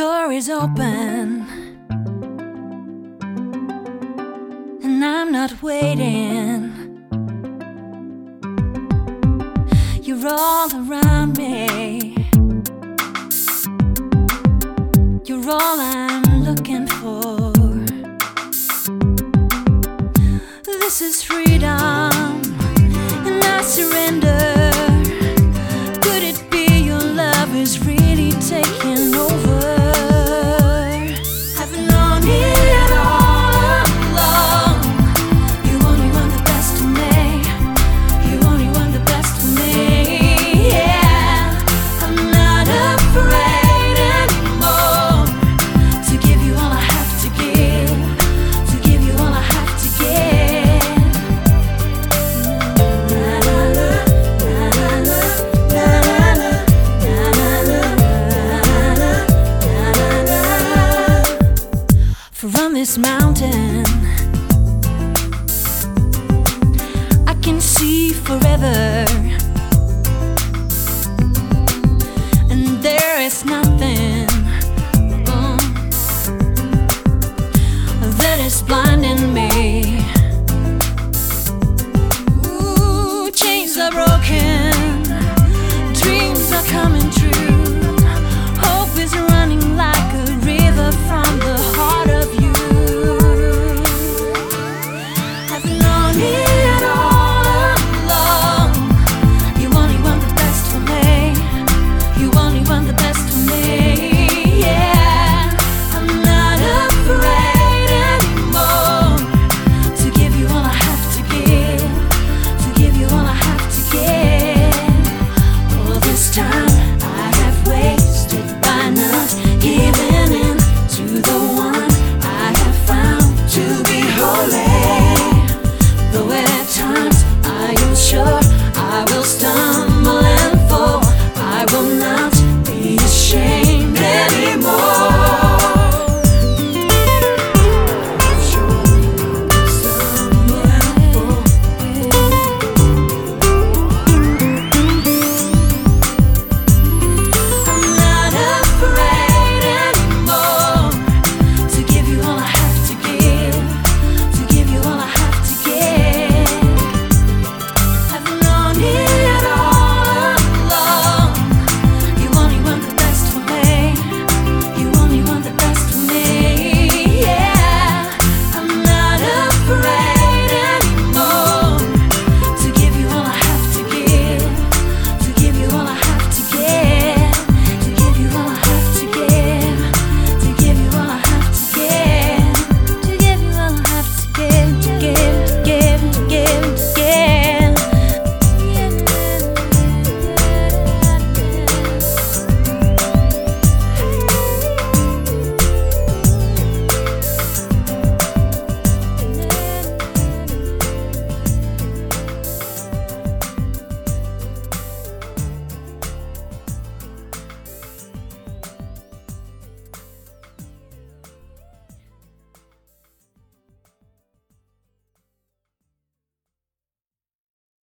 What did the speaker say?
door is open, and I'm not waiting. You're all around me, you're all I'm looking for. This is freedom. run this mountain. I can see forever. time.